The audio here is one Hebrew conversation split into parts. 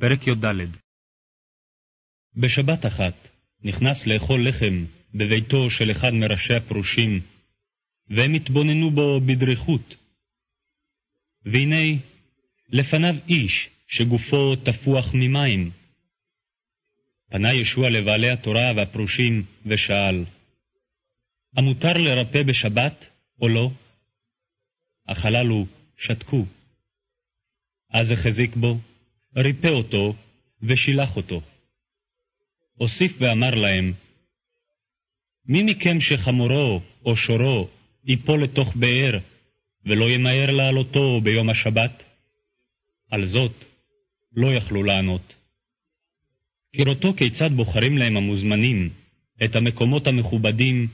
פרק י"ד בשבת אחת נכנס לאכול לחם בביתו של אחד מראשי הפרושים, והם התבוננו בו בדריכות. והנה, לפניו איש שגופו תפוח ממים. פנה ישוע לבעלי התורה והפרושים ושאל, המותר לרפא בשבת או לא? אך הללו שתקו. אז החזיק בו, ריפא אותו ושילח אותו. הוסיף ואמר להם, מי מכם שחמורו או שורו ייפול לתוך באר, ולא ימהר לעלותו ביום השבת? על זאת לא יכלו לענות. כראותו כיצד בוחרים להם המוזמנים את המקומות המכובדים,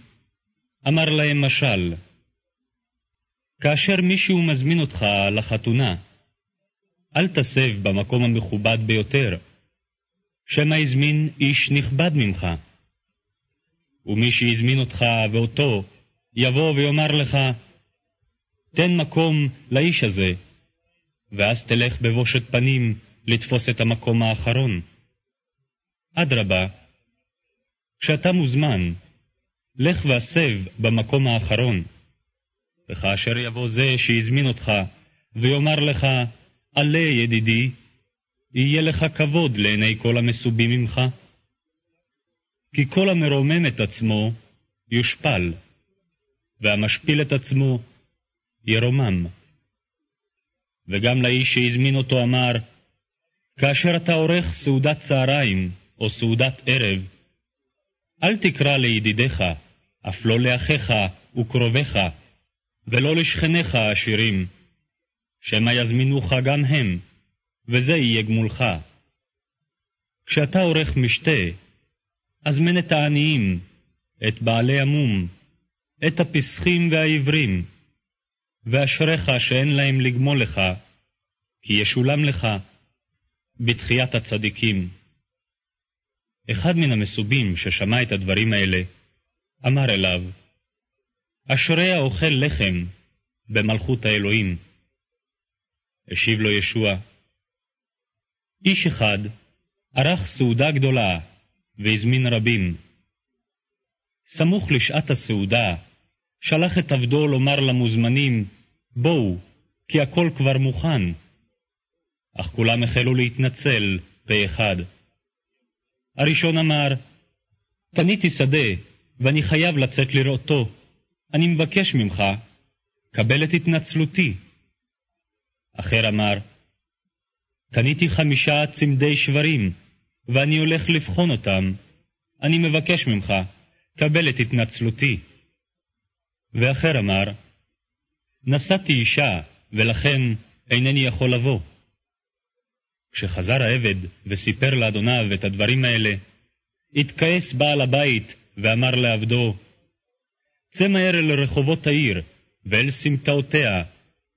אמר להם משל, כאשר מישהו מזמין אותך לחתונה, אל תסב במקום המכובד ביותר, שמא הזמין איש נכבד ממך. ומי שהזמין אותך ואותו, יבוא ויאמר לך, תן מקום לאיש הזה, ואז תלך בבושת פנים לתפוס את המקום האחרון. אדרבה, כשאתה מוזמן, לך והסב במקום האחרון, וכאשר יבוא זה שהזמין אותך, ויאמר לך, עלה ידידי, יהיה לך כבוד לעיני כל המסובים ממך. כי כל המרומם את עצמו יושפל, והמשפיל את עצמו ירומם. וגם לאיש שהזמין אותו אמר, כאשר אתה עורך סעודת צהריים או סעודת ערב, אל תקרא לידידיך, אף לא לאחיך וקרוביך, ולא לשכניך העשירים, שמא יזמינוך גם הם, וזה יהיה גמולך. כשאתה עורך משתה, הזמן את העניים, את בעלי המום, את הפסחים והעיוורים, ואשריך שאין להם לגמול לך, כי ישולם לך בתחיית הצדיקים. אחד מן המסובים ששמע את הדברים האלה, אמר אליו, אשרי האוכל לחם במלכות האלוהים. השיב לו ישוע, איש אחד ערך סעודה גדולה והזמין רבים. סמוך לשעת הסעודה, שלח את עבדו לומר למוזמנים, בואו, כי הכל כבר מוכן. אך כולם החלו להתנצל פה אחד. הראשון אמר, קניתי שדה, ואני חייב לצאת לראותו. אני מבקש ממך, קבל את התנצלותי. אחר אמר, קניתי חמישה צמדי שברים, ואני הולך לבחון אותם. אני מבקש ממך, קבל את התנצלותי. ואחר אמר, נשאתי אישה, ולכן אינני יכול לבוא. כשחזר העבד וסיפר לאדוניו את הדברים האלה, התכעס בעל הבית ואמר לעבדו, צא מהר אל רחובות העיר ואל סמטאותיה,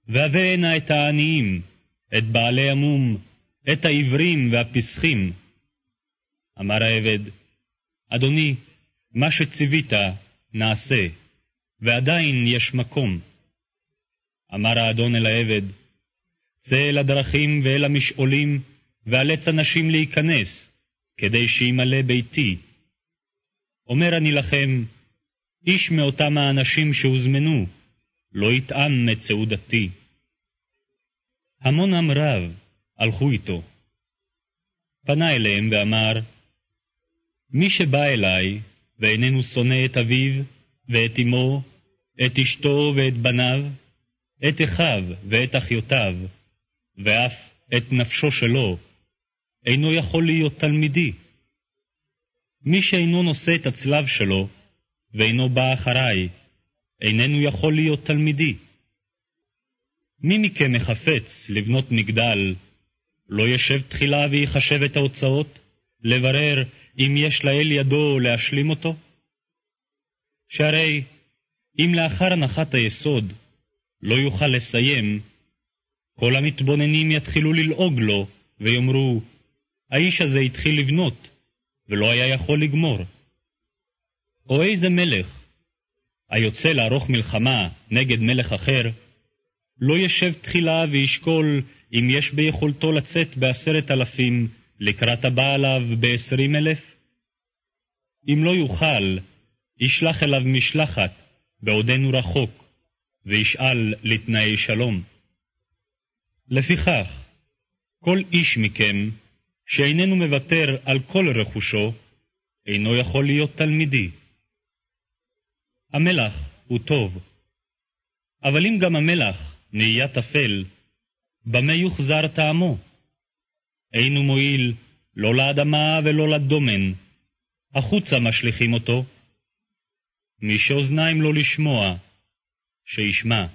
והבא הנה את העניים, את בעלי המום, את העברים והפסחים. אמר העבד, אדוני, מה שציווית נעשה, ועדיין יש מקום. אמר האדון אל העבד, צא אל הדרכים ואל המשעולים, ואלץ אנשים להיכנס, כדי שימלא ביתי. אומר אני לכם, איש מאותם האנשים שהוזמנו, לא יטעם את סעודתי. המון עם רב הלכו איתו. פנה אליהם ואמר, מי שבא אלי ואיננו שונא את אביו ואת אמו, את אשתו ואת בניו, את אחיו ואת אחיותיו, ואף את נפשו שלו, אינו יכול להיות תלמידי. מי שאינו נושא את הצלב שלו, ואינו בא אחריי, איננו יכול להיות תלמידי. מי מכם מחפץ לבנות מגדל, לא ישב תחילה ויחשב את ההוצאות, לברר אם יש לאל ידו להשלים אותו? שהרי אם לאחר הנחת היסוד לא יוכל לסיים, כל המתבוננים יתחילו ללעוג לו, ויאמרו, האיש הזה התחיל לבנות, ולא היה יכול לגמור. או איזה מלך, היוצא לערוך מלחמה נגד מלך אחר, לא ישב תחילה וישקול אם יש ביכולתו לצאת בעשרת אלפים לקראת הבא עליו בעשרים אלף? אם לא יוכל, ישלח אליו משלחת בעודנו רחוק, וישאל לתנאי שלום. לפיכך, כל איש מכם שאיננו מוותר על כל רכושו, אינו יכול להיות תלמידי. המלח הוא טוב, אבל אם גם המלח נהיה טפל, במה יוחזר טעמו? אינו מועיל לא לאדמה ולא לדומן, החוצה משליכים אותו. מי שאוזניים לו לשמוע, שישמע.